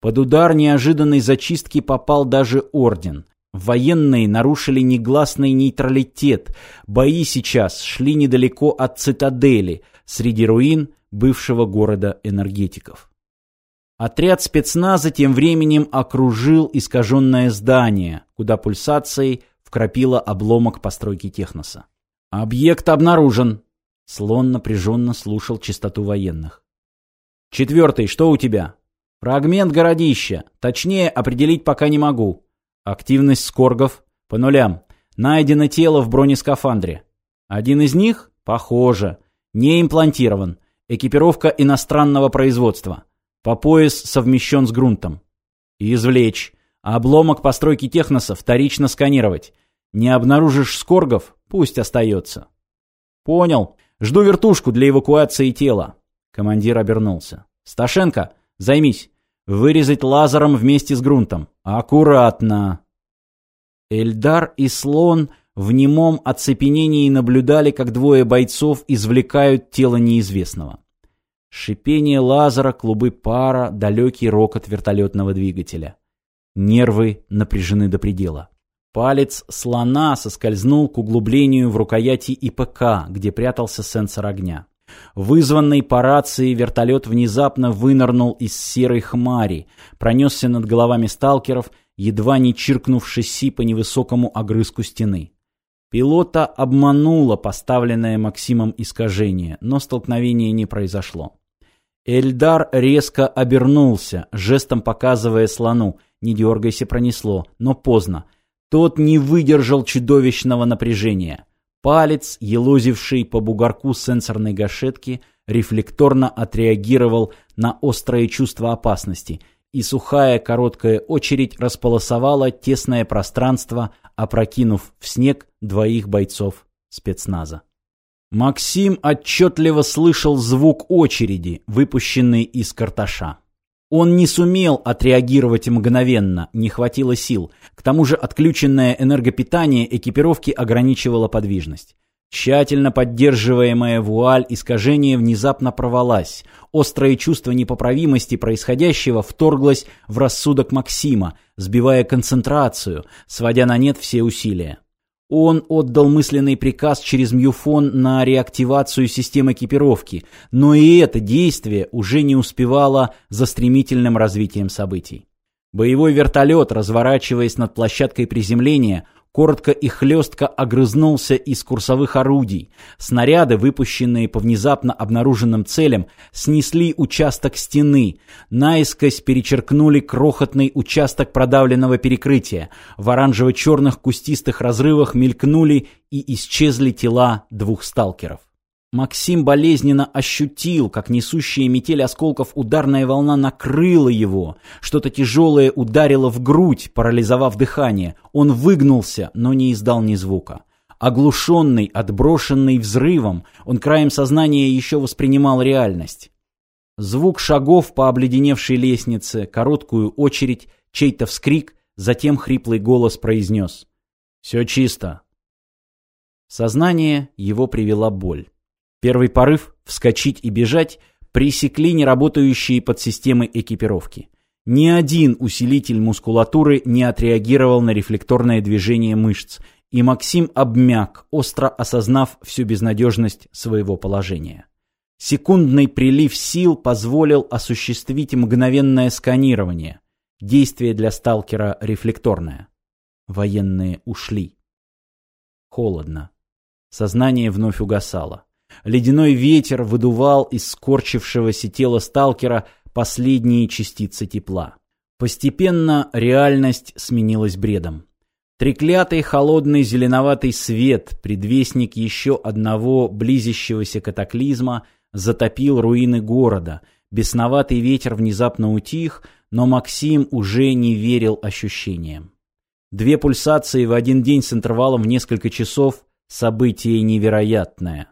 Под удар неожиданной зачистки попал даже Орден. Военные нарушили негласный нейтралитет. Бои сейчас шли недалеко от цитадели, среди руин бывшего города энергетиков. Отряд спецназа тем временем окружил искаженное здание, куда пульсацией вкрапило обломок постройки техноса. «Объект обнаружен!» Слон напряженно слушал частоту военных. «Четвертый, что у тебя?» «Фрагмент городища. Точнее, определить пока не могу. Активность скоргов. По нулям. Найдено тело в бронескафандре. Один из них? Похоже. Не имплантирован. Экипировка иностранного производства. По пояс совмещен с грунтом. Извлечь. Обломок постройки техноса вторично сканировать. Не обнаружишь скоргов, пусть остается. Понял. Жду вертушку для эвакуации тела. Командир обернулся. Сташенко, займись. Вырезать лазером вместе с грунтом. Аккуратно. Эльдар и Слон в немом оцепенении наблюдали, как двое бойцов извлекают тело неизвестного. Шипение лазера, клубы пара, далекий рокот вертолетного двигателя. Нервы напряжены до предела. Палец слона соскользнул к углублению в рукояти ИПК, где прятался сенсор огня. Вызванный по рации вертолет внезапно вынырнул из серой хмари, пронесся над головами сталкеров, едва не чиркнув шасси по невысокому огрызку стены. Пилота обмануло поставленное Максимом искажение, но столкновение не произошло. Эльдар резко обернулся, жестом показывая слону «Не дергайся, пронесло», но поздно. Тот не выдержал чудовищного напряжения. Палец, елозивший по бугорку сенсорной гашетки, рефлекторно отреагировал на острое чувство опасности – и сухая короткая очередь располосовала тесное пространство, опрокинув в снег двоих бойцов спецназа. Максим отчетливо слышал звук очереди, выпущенный из карташа. Он не сумел отреагировать мгновенно, не хватило сил. К тому же отключенное энергопитание экипировки ограничивало подвижность. Тщательно поддерживаемая вуаль искажения внезапно порвалась. Острое чувство непоправимости происходящего вторглось в рассудок Максима, сбивая концентрацию, сводя на нет все усилия. Он отдал мысленный приказ через мюфон на реактивацию системы экипировки, но и это действие уже не успевало за стремительным развитием событий. Боевой вертолет, разворачиваясь над площадкой приземления, коротко и хлестко огрызнулся из курсовых орудий. Снаряды, выпущенные по внезапно обнаруженным целям, снесли участок стены, наискось перечеркнули крохотный участок продавленного перекрытия. В оранжево-черных кустистых разрывах мелькнули и исчезли тела двух сталкеров. Максим болезненно ощутил, как несущая метель осколков ударная волна накрыла его. Что-то тяжелое ударило в грудь, парализовав дыхание. Он выгнулся, но не издал ни звука. Оглушенный, отброшенный взрывом, он краем сознания еще воспринимал реальность. Звук шагов по обледеневшей лестнице, короткую очередь, чей-то вскрик, затем хриплый голос произнес «Все чисто». сознание его привела боль. Первый порыв – вскочить и бежать – пресекли неработающие подсистемы экипировки. Ни один усилитель мускулатуры не отреагировал на рефлекторное движение мышц, и Максим обмяк, остро осознав всю безнадежность своего положения. Секундный прилив сил позволил осуществить мгновенное сканирование. Действие для сталкера рефлекторное. Военные ушли. Холодно. Сознание вновь угасало. Ледяной ветер выдувал из скорчившегося тела сталкера последние частицы тепла. Постепенно реальность сменилась бредом. Треклятый холодный зеленоватый свет, предвестник еще одного близящегося катаклизма, затопил руины города. Бесноватый ветер внезапно утих, но Максим уже не верил ощущениям. Две пульсации в один день с интервалом в несколько часов – событие невероятное.